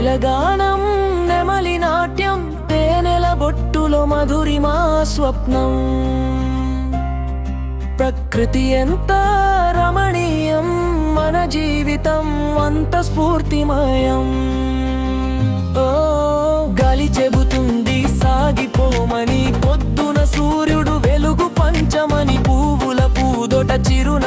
కోయిల నెమలి నాట్యం తేనెల బొట్టులో మధురిమా స్వప్నం. ప్రకృతి ఎంత రమణీయం మన జీవితం అంత స్ఫూర్తిమయం. ఓ గాలి చెబుతుంది సాగిపోమని పొద్దున సూర్యుడు వెలుగు పంచమని పువ్వుల పూదొట చిరున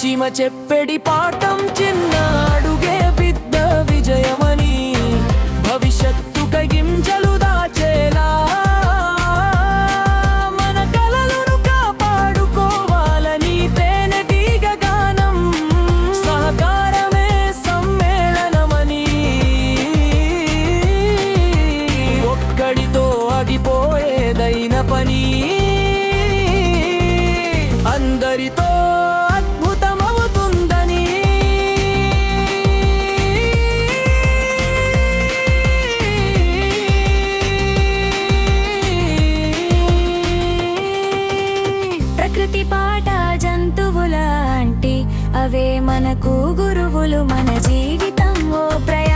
పశ్చిమ చెప్పెడి పాఠం చిన్న అడుగే పెద్ద విజయమని భవిష్యత్తు కగింజలు దాచేలా మన కలలను కాపాడుకోవాలని తేనెటీగ గానం సహకారమే సమ్మేళనమని ఒక్కడితో ఆగిపోయేదైన పని అందరితో మనకు గురువులు మన జీవితం ఓ ప్రయ